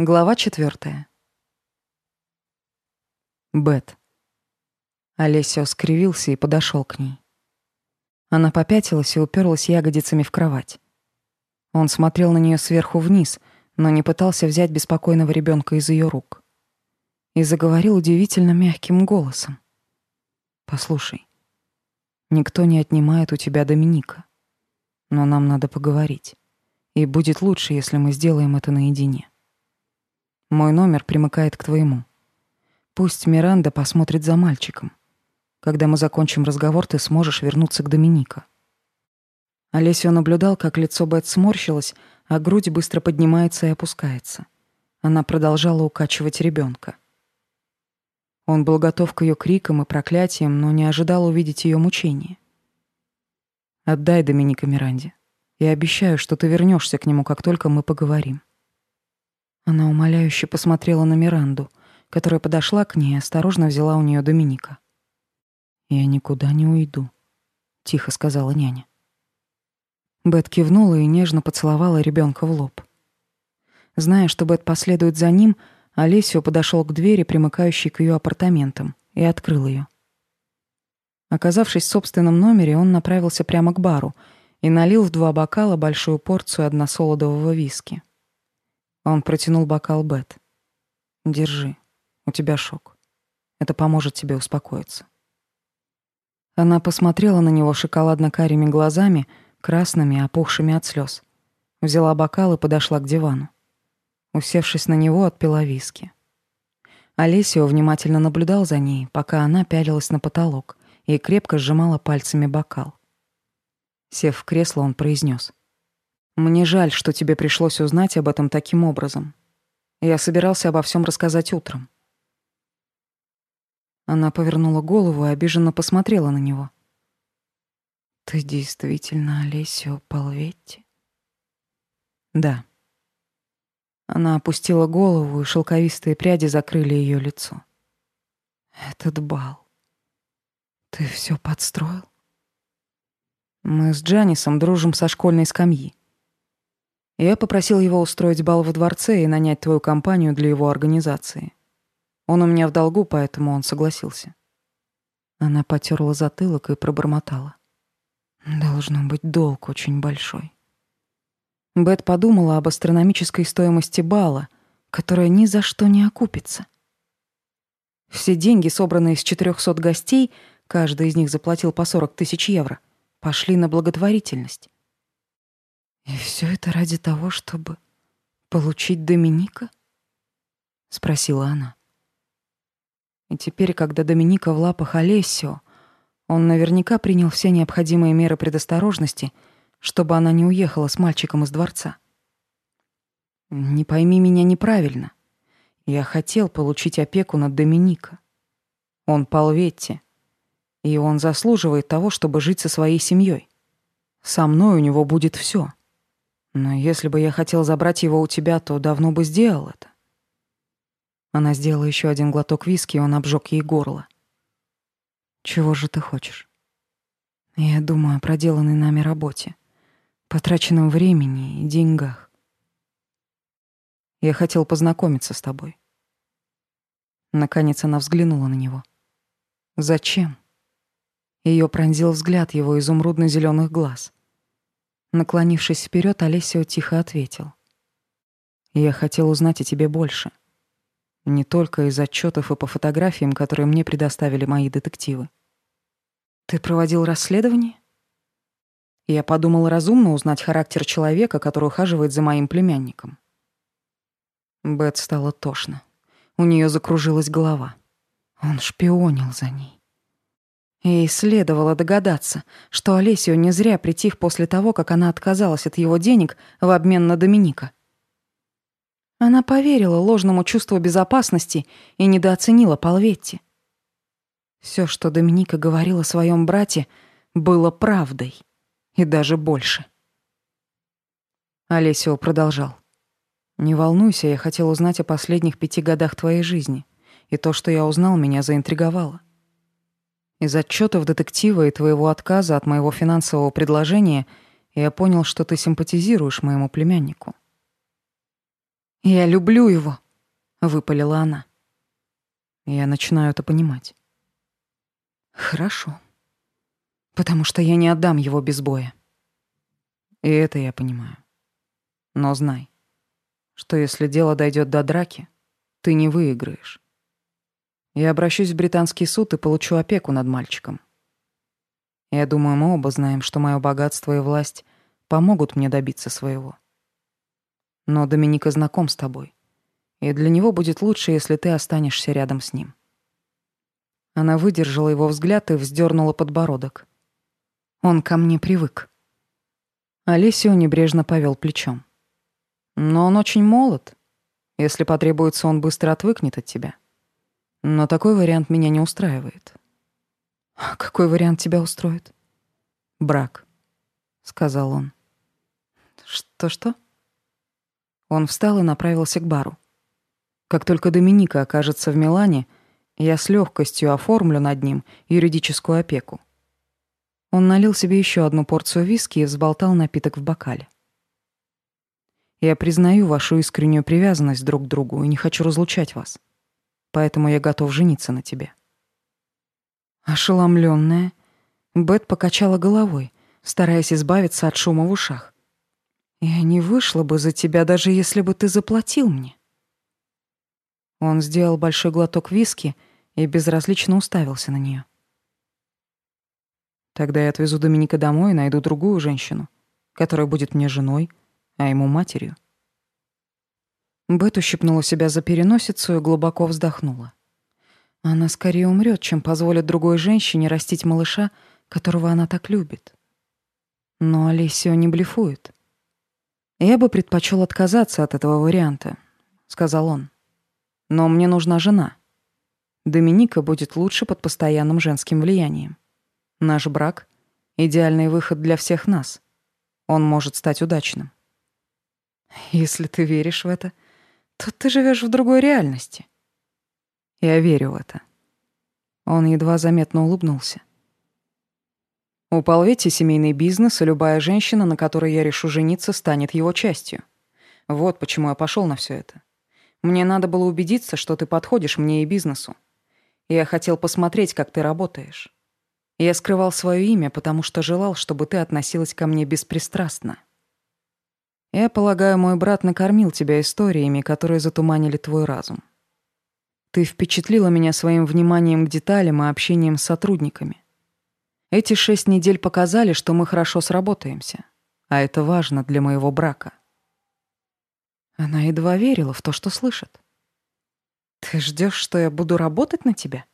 Глава четвертая. Бет. Олесио скривился и подошел к ней. Она попятилась и уперлась ягодицами в кровать. Он смотрел на нее сверху вниз, но не пытался взять беспокойного ребенка из ее рук. И заговорил удивительно мягким голосом. «Послушай, никто не отнимает у тебя Доминика, но нам надо поговорить, и будет лучше, если мы сделаем это наедине». Мой номер примыкает к твоему. Пусть Миранда посмотрит за мальчиком. Когда мы закончим разговор, ты сможешь вернуться к Доминика. Олесио наблюдал, как лицо Бет сморщилось, а грудь быстро поднимается и опускается. Она продолжала укачивать ребенка. Он был готов к ее крикам и проклятиям, но не ожидал увидеть ее мучения. «Отдай Доминика Миранде. Я обещаю, что ты вернешься к нему, как только мы поговорим». Она умоляюще посмотрела на Миранду, которая подошла к ней и осторожно взяла у нее Доминика. «Я никуда не уйду», — тихо сказала няня. Бет кивнула и нежно поцеловала ребенка в лоб. Зная, что Бет последует за ним, Олесио подошел к двери, примыкающей к ее апартаментам, и открыл ее. Оказавшись в собственном номере, он направился прямо к бару и налил в два бокала большую порцию односолодового виски. Он протянул бокал Бет. «Держи. У тебя шок. Это поможет тебе успокоиться». Она посмотрела на него шоколадно-карими глазами, красными, опухшими от слез. Взяла бокал и подошла к дивану. Усевшись на него, отпила виски. Олесио внимательно наблюдал за ней, пока она пялилась на потолок и крепко сжимала пальцами бокал. Сев в кресло, он произнес: мне жаль, что тебе пришлось узнать об этом таким образом. Я собирался обо всем рассказать утром. Она повернула голову и обиженно посмотрела на него. Ты действительно Олесио Палветти? Да. Она опустила голову, и шелковистые пряди закрыли ее лицо. Этот бал. Ты все подстроил? Мы с Джанисом дружим со школьной скамьи. Я попросил его устроить бал во дворце и нанять твою компанию для его организации. Он у меня в долгу, поэтому он согласился. Она потерла затылок и пробормотала. Должно быть долг очень большой. Бет подумала об астрономической стоимости бала, которая ни за что не окупится. Все деньги, собранные с 400 гостей, каждый из них заплатил по 40 тысяч евро, пошли на благотворительность. И все это ради того, чтобы получить Доминика? спросила она. И теперь, когда Доминика в лапах Олесио, он наверняка принял все необходимые меры предосторожности, чтобы она не уехала с мальчиком из дворца. Не пойми меня неправильно. Я хотел получить опеку над Доминика. Он Палветти, и он заслуживает того, чтобы жить со своей семьей. Со мной у него будет все. Но если бы я хотел забрать его у тебя, то давно бы сделал это. Она сделала еще один глоток виски, и он обжег ей горло. Чего же ты хочешь? Я думаю о проделанной нами работе, потраченном времени и деньгах. Я хотел познакомиться с тобой. Наконец она взглянула на него. Зачем? Ее пронзил взгляд его изумрудно зеленых глаз. Наклонившись вперед, Олесио тихо ответил. «Я хотел узнать о тебе больше. Не только из отчетов и по фотографиям, которые мне предоставили мои детективы. Ты проводил расследование?» Я подумал разумно узнать характер человека, который ухаживает за моим племянником. Бет стало тошно. У нее закружилась голова. Он шпионил за ней. Ей следовало догадаться, что Олесио не зря притих после того, как она отказалась от его денег в обмен на Доминика. Она поверила ложному чувству безопасности и недооценила Палветти. Все, что Доминика говорила о своем брате, было правдой, и даже больше. Олесио продолжал. «Не волнуйся, я хотел узнать о последних пяти годах твоей жизни, и то, что я узнал, меня заинтриговало. Из отчетов детектива и твоего отказа от моего финансового предложения я понял, что ты симпатизируешь моему племяннику. Я люблю его, выпалила она. Я начинаю это понимать. Хорошо. Потому что я не отдам его без боя. И это я понимаю. Но знай, что если дело дойдет до драки, ты не выиграешь. Я обращусь в британский суд и получу опеку над мальчиком. Я думаю, мы оба знаем, что мое богатство и власть помогут мне добиться своего. Но Доминика знаком с тобой, и для него будет лучше, если ты останешься рядом с ним. Она выдержала его взгляд и вздернула подбородок. Он ко мне привык. Олесио небрежно повел плечом. Но он очень молод. Если потребуется, он быстро отвыкнет от тебя. Но такой вариант меня не устраивает. А какой вариант тебя устроит? Брак, сказал он. Что-что? Он встал и направился к бару. Как только Доминика окажется в Милане, я с легкостью оформлю над ним юридическую опеку. Он налил себе еще одну порцию виски и взболтал напиток в бокале. Я признаю вашу искреннюю привязанность друг к другу и не хочу разлучать вас. Поэтому я готов жениться на тебе. Ошеломленная, Бет покачала головой, стараясь избавиться от шума в ушах. Я не вышла бы за тебя, даже если бы ты заплатил мне. Он сделал большой глоток виски и безразлично уставился на нее. Тогда я отвезу Доминика домой и найду другую женщину, которая будет мне женой, а ему матерью. Бет ущипнула себя за переносицу и глубоко вздохнула. Она скорее умрет, чем позволит другой женщине растить малыша, которого она так любит. Но Олесио не блефует. «Я бы предпочел отказаться от этого варианта», — сказал он. «Но мне нужна жена. Доминика будет лучше под постоянным женским влиянием. Наш брак — идеальный выход для всех нас. Он может стать удачным. Если ты веришь в это, то ты живешь в другой реальности. Я верю в это. Он едва заметно улыбнулся. У Полветти семейный бизнес, и любая женщина, на которой я решу жениться, станет его частью. Вот почему я пошел на все это. Мне надо было убедиться, что ты подходишь мне и бизнесу. Я хотел посмотреть, как ты работаешь. Я скрывал свое имя, потому что желал, чтобы ты относилась ко мне беспристрастно. Я полагаю, мой брат накормил тебя историями, которые затуманили твой разум. Ты впечатлила меня своим вниманием к деталям и общением с сотрудниками. Эти шесть недель показали, что мы хорошо сработаемся, а это важно для моего брака. Она едва верила в то, что слышит. Ты ждешь, что я буду работать на тебя?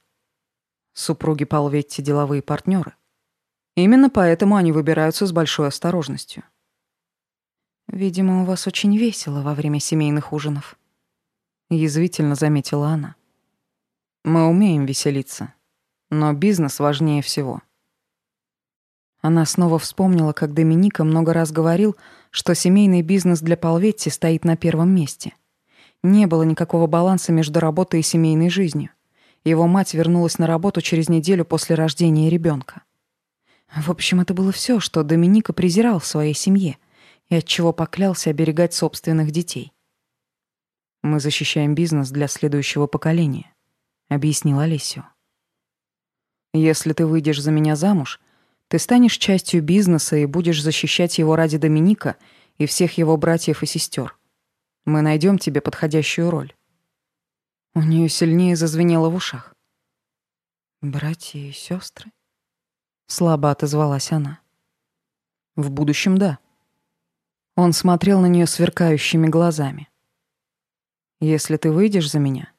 Супруги Палветти деловые партнеры. Именно поэтому они выбираются с большой осторожностью. Видимо, у вас очень весело во время семейных ужинов, язвительно заметила она. Мы умеем веселиться, но бизнес важнее всего. Она снова вспомнила, как Доминика много раз говорил, что семейный бизнес для Палветти стоит на первом месте. Не было никакого баланса между работой и семейной жизнью. Его мать вернулась на работу через неделю после рождения ребенка. В общем, это было все, что Доминика презирал в своей семье и от чего поклялся оберегать собственных детей. Мы защищаем бизнес для следующего поколения, объяснил Олесио. Если ты выйдешь за меня замуж, ты станешь частью бизнеса и будешь защищать его ради Доминика и всех его братьев и сестер. Мы найдем тебе подходящую роль. У нее сильнее зазвенело в ушах. «Братья и сестры? Слабо отозвалась она. «В будущем — да». Он смотрел на нее сверкающими глазами. «Если ты выйдешь за меня,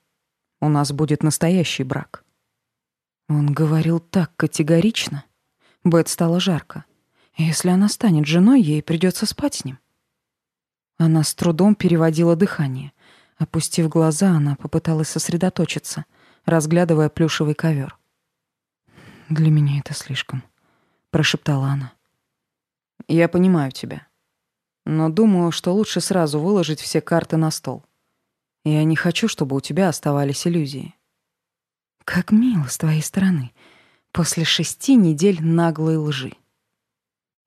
у нас будет настоящий брак». Он говорил так категорично. Бет стало жарко. Если она станет женой, ей придется спать с ним. Она с трудом переводила дыхание. Опустив глаза, она попыталась сосредоточиться, разглядывая плюшевый ковер. «Для меня это слишком», — прошептала она. «Я понимаю тебя. Но думаю, что лучше сразу выложить все карты на стол. Я не хочу, чтобы у тебя оставались иллюзии». «Как мило с твоей стороны, после шести недель наглой лжи».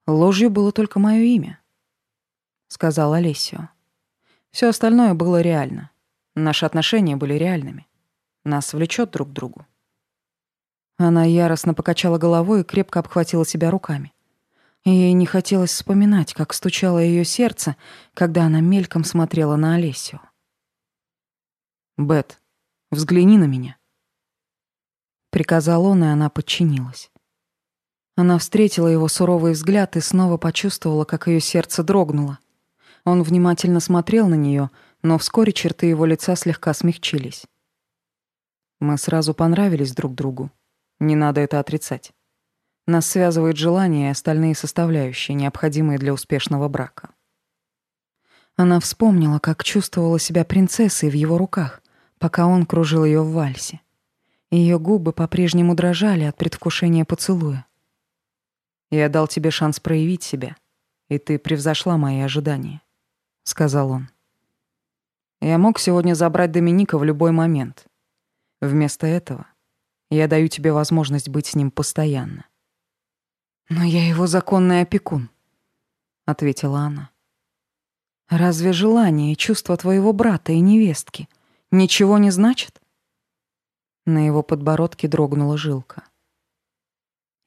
«Ложью было только мое имя», — сказал Олесио. Все остальное было реально. Наши отношения были реальными. Нас влечет друг к другу. Она яростно покачала головой и крепко обхватила себя руками. Ей не хотелось вспоминать, как стучало ее сердце, когда она мельком смотрела на Олесю. «Бет, взгляни на меня», — приказал он, и она подчинилась. Она встретила его суровый взгляд и снова почувствовала, как ее сердце дрогнуло. Он внимательно смотрел на нее, но вскоре черты его лица слегка смягчились. Мы сразу понравились друг другу. Не надо это отрицать. Нас связывает желание и остальные составляющие, необходимые для успешного брака. Она вспомнила, как чувствовала себя принцессой в его руках, пока он кружил ее в вальсе. Ее губы по-прежнему дрожали от предвкушения поцелуя. «Я дал тебе шанс проявить себя, и ты превзошла мои ожидания», — сказал он. «Я мог сегодня забрать Доминика в любой момент. Вместо этого я даю тебе возможность быть с ним постоянно. «Но я его законный опекун», — ответила она. «Разве желание и чувство твоего брата и невестки ничего не значит?» На его подбородке дрогнула жилка.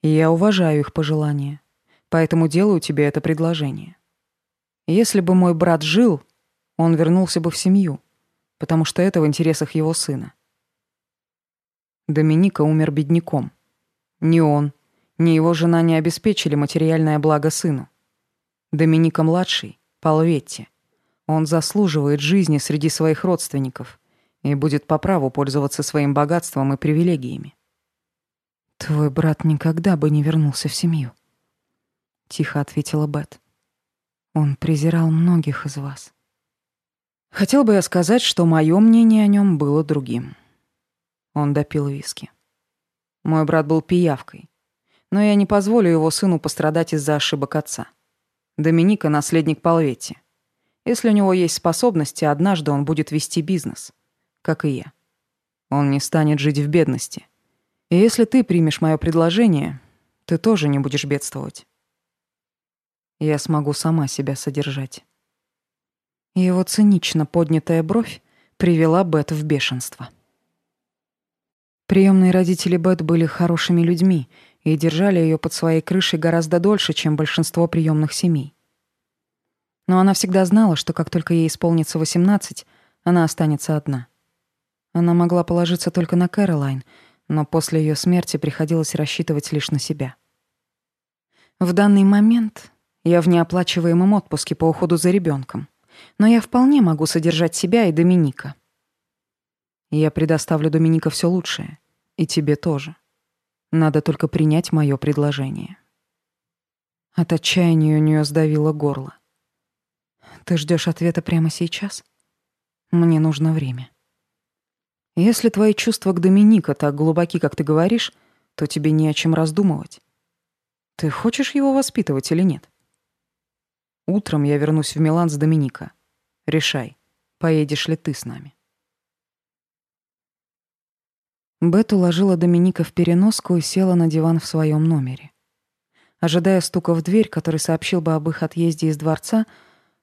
«Я уважаю их пожелания, поэтому делаю тебе это предложение. Если бы мой брат жил, он вернулся бы в семью, потому что это в интересах его сына. Доминика умер бедняком. Не он, ни его жена не обеспечили материальное благо сыну. Доминика-младший — Палветти. Он заслуживает жизни среди своих родственников и будет по праву пользоваться своим богатством и привилегиями. «Твой брат никогда бы не вернулся в семью», — тихо ответила Бет. «Он презирал многих из вас». Хотел бы я сказать, что мое мнение о нем было другим. Он допил виски. Мой брат был пиявкой, но я не позволю его сыну пострадать из-за ошибок отца. Доминика — наследник Палветти. Если у него есть способности, однажды он будет вести бизнес, как и я. Он не станет жить в бедности. И если ты примешь мое предложение, ты тоже не будешь бедствовать. Я смогу сама себя содержать. Его цинично поднятая бровь привела Бет в бешенство. Приемные родители Бет были хорошими людьми и держали ее под своей крышей гораздо дольше, чем большинство приемных семей. Но она всегда знала, что как только ей исполнится 18, она останется одна. Она могла положиться только на Кэролайн, но после ее смерти приходилось рассчитывать лишь на себя. В данный момент я в неоплачиваемом отпуске по уходу за ребенком, но я вполне могу содержать себя и Доминика. Я предоставлю Доминика все лучшее, и тебе тоже. Надо только принять мое предложение. От отчаяния у нее сдавило горло. Ты ждешь ответа прямо сейчас? Мне нужно время. Если твои чувства к Доминика так глубоки, как ты говоришь, то тебе не о чем раздумывать. Ты хочешь его воспитывать или нет? Утром я вернусь в Милан с Доминика. Решай, поедешь ли ты с нами. Бет уложила Доминика в переноску и села на диван в своем номере. Ожидая стука в дверь, который сообщил бы об их отъезде из дворца,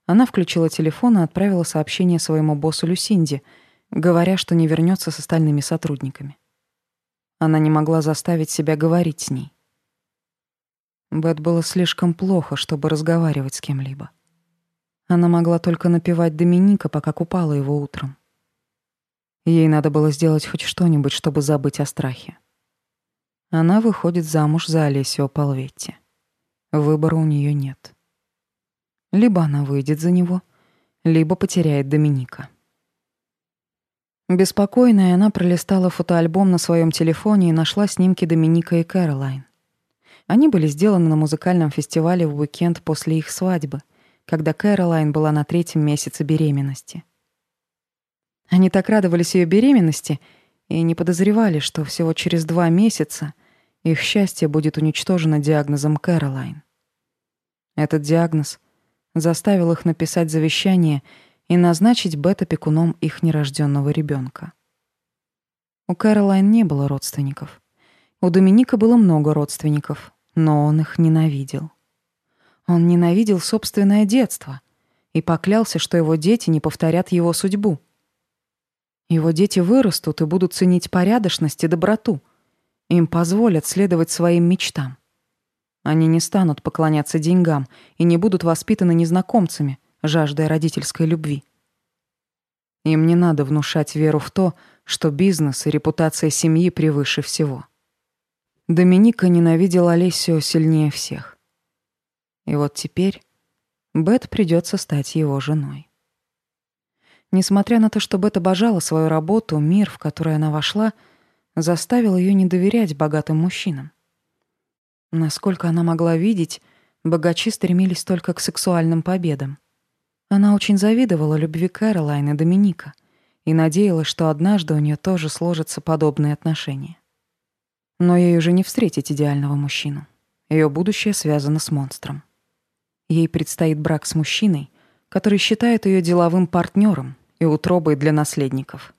она включила телефон и отправила сообщение своему боссу Люсинди, говоря, что не вернется с остальными сотрудниками. Она не могла заставить себя говорить с ней. Бет было слишком плохо, чтобы разговаривать с кем-либо. Она могла только напевать Доминика, пока купала его утром. Ей надо было сделать хоть что-нибудь, чтобы забыть о страхе. Она выходит замуж за Олесио Палветти. Выбора у нее нет. Либо она выйдет за него, либо потеряет Доминика. Беспокойная, она пролистала фотоальбом на своем телефоне и нашла снимки Доминика и Кэролайн. Они были сделаны на музыкальном фестивале в уикенд после их свадьбы, когда Кэролайн была на третьем месяце беременности. Они так радовались ее беременности и не подозревали, что всего через два месяца их счастье будет уничтожено диагнозом Кэролайн. Этот диагноз заставил их написать завещание и назначить бета-пекуном их нерожденного ребенка. У Кэролайн не было родственников. У Доминика было много родственников, но он их ненавидел. Он ненавидел собственное детство и поклялся, что его дети не повторят его судьбу. Его дети вырастут и будут ценить порядочность и доброту. Им позволят следовать своим мечтам. Они не станут поклоняться деньгам и не будут воспитаны незнакомцами, жаждая родительской любви. Им не надо внушать веру в то, что бизнес и репутация семьи превыше всего. Доминика ненавидел Олесио сильнее всех. И вот теперь Бет придется стать его женой. Несмотря на то, что Бет обожала свою работу, мир, в который она вошла, заставил ее не доверять богатым мужчинам. Насколько она могла видеть, богачи стремились только к сексуальным победам. Она очень завидовала любви Кэролайн и Доминика и надеялась, что однажды у нее тоже сложатся подобные отношения. Но ей уже не встретить идеального мужчину. Ее будущее связано с монстром. Ей предстоит брак с мужчиной, который считает ее деловым партнером и утробой для наследников.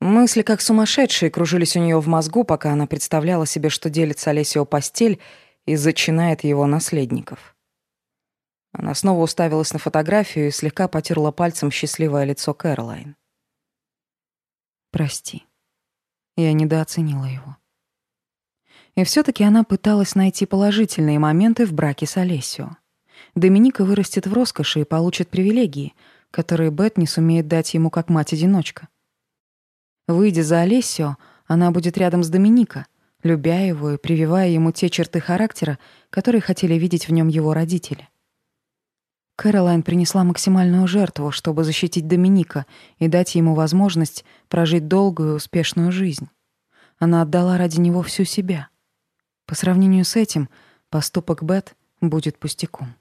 Мысли как сумасшедшие кружились у нее в мозгу, пока она представляла себе, что делит с Олесио постель и зачинает его наследников. Она снова уставилась на фотографию и слегка потерла пальцем счастливое лицо Кэролайн. «Прости, я недооценила его». И все таки она пыталась найти положительные моменты в браке с Олесио. Доминика вырастет в роскоши и получит привилегии, которые Бет не сумеет дать ему как мать-одиночка. Выйдя за Олесио, она будет рядом с Доминика, любя его и прививая ему те черты характера, которые хотели видеть в нем его родители. Кэролайн принесла максимальную жертву, чтобы защитить Доминика и дать ему возможность прожить долгую и успешную жизнь. Она отдала ради него всю себя. По сравнению с этим, поступок Бет будет пустяком.